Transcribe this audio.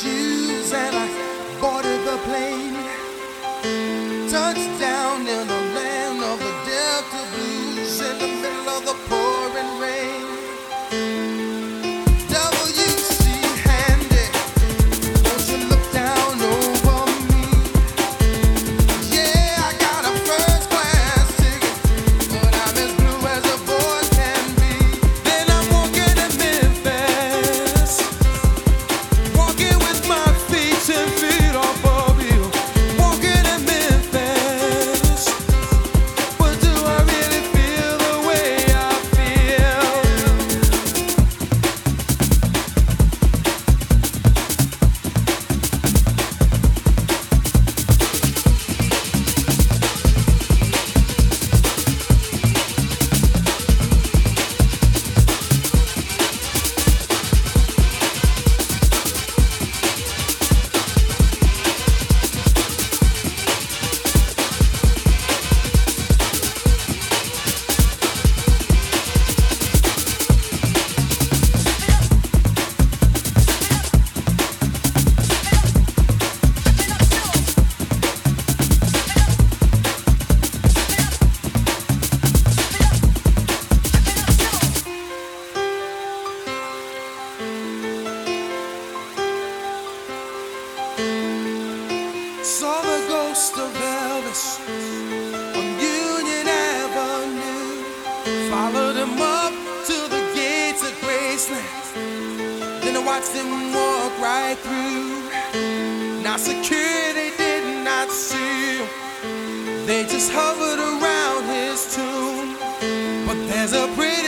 shoes and I boarded the plane. lights and walked right through. Now security did not see him. They just hovered around his tomb. But there's a pretty